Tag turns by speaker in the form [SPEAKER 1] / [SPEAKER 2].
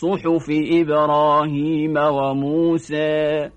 [SPEAKER 1] صحف إبراهيم وموسى